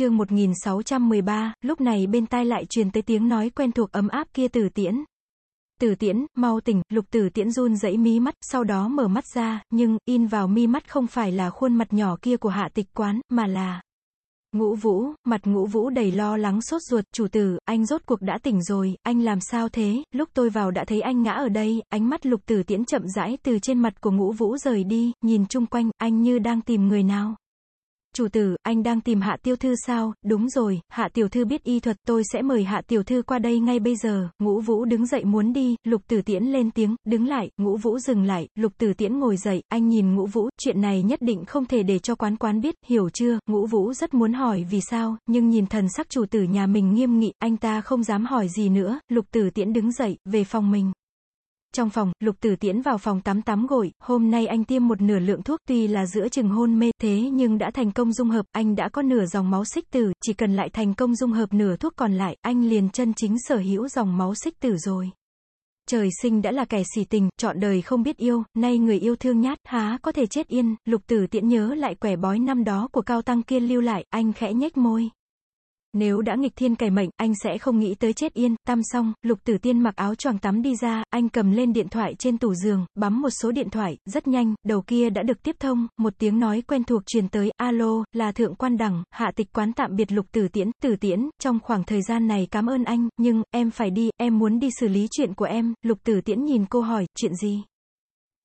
chương 1613, lúc này bên tai lại truyền tới tiếng nói quen thuộc ấm áp kia từ tiễn. Tử tiễn, mau tỉnh, lục tử tiễn run rẩy mí mắt, sau đó mở mắt ra, nhưng, in vào mi mắt không phải là khuôn mặt nhỏ kia của hạ tịch quán, mà là... Ngũ Vũ, mặt Ngũ Vũ đầy lo lắng sốt ruột, chủ tử, anh rốt cuộc đã tỉnh rồi, anh làm sao thế, lúc tôi vào đã thấy anh ngã ở đây, ánh mắt lục tử tiễn chậm rãi từ trên mặt của Ngũ Vũ rời đi, nhìn chung quanh, anh như đang tìm người nào. Chủ tử, anh đang tìm hạ tiêu thư sao, đúng rồi, hạ tiểu thư biết y thuật, tôi sẽ mời hạ tiểu thư qua đây ngay bây giờ, ngũ vũ đứng dậy muốn đi, lục tử tiễn lên tiếng, đứng lại, ngũ vũ dừng lại, lục tử tiễn ngồi dậy, anh nhìn ngũ vũ, chuyện này nhất định không thể để cho quán quán biết, hiểu chưa, ngũ vũ rất muốn hỏi vì sao, nhưng nhìn thần sắc chủ tử nhà mình nghiêm nghị, anh ta không dám hỏi gì nữa, lục tử tiễn đứng dậy, về phòng mình. Trong phòng, Lục Tử Tiễn vào phòng tắm tắm gội, hôm nay anh tiêm một nửa lượng thuốc tuy là giữa chừng hôn mê, thế nhưng đã thành công dung hợp, anh đã có nửa dòng máu xích tử, chỉ cần lại thành công dung hợp nửa thuốc còn lại, anh liền chân chính sở hữu dòng máu xích tử rồi. Trời sinh đã là kẻ xỉ tình, chọn đời không biết yêu, nay người yêu thương nhát, há có thể chết yên, lục tử tiễn nhớ lại quẻ bói năm đó của cao tăng kiên lưu lại, anh khẽ nhếch môi. Nếu đã nghịch thiên cày mệnh, anh sẽ không nghĩ tới chết yên, tam xong, lục tử tiên mặc áo choàng tắm đi ra, anh cầm lên điện thoại trên tủ giường, bấm một số điện thoại, rất nhanh, đầu kia đã được tiếp thông, một tiếng nói quen thuộc truyền tới, alo, là thượng quan đẳng, hạ tịch quán tạm biệt lục tử tiễn, tử tiễn, trong khoảng thời gian này cảm ơn anh, nhưng, em phải đi, em muốn đi xử lý chuyện của em, lục tử tiễn nhìn cô hỏi, chuyện gì?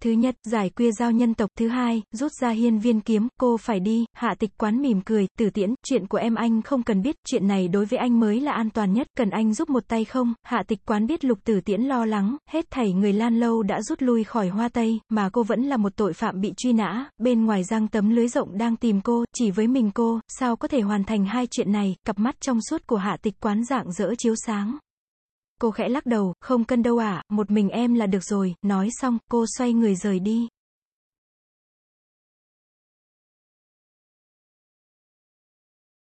Thứ nhất, giải quyê giao nhân tộc. Thứ hai, rút ra hiên viên kiếm, cô phải đi, hạ tịch quán mỉm cười, tử tiễn, chuyện của em anh không cần biết, chuyện này đối với anh mới là an toàn nhất, cần anh giúp một tay không? Hạ tịch quán biết lục tử tiễn lo lắng, hết thảy người lan lâu đã rút lui khỏi hoa tây, mà cô vẫn là một tội phạm bị truy nã, bên ngoài giang tấm lưới rộng đang tìm cô, chỉ với mình cô, sao có thể hoàn thành hai chuyện này, cặp mắt trong suốt của hạ tịch quán dạng dỡ chiếu sáng. Cô khẽ lắc đầu, không cân đâu ạ, à, một mình em là được rồi, nói xong, cô xoay người rời đi.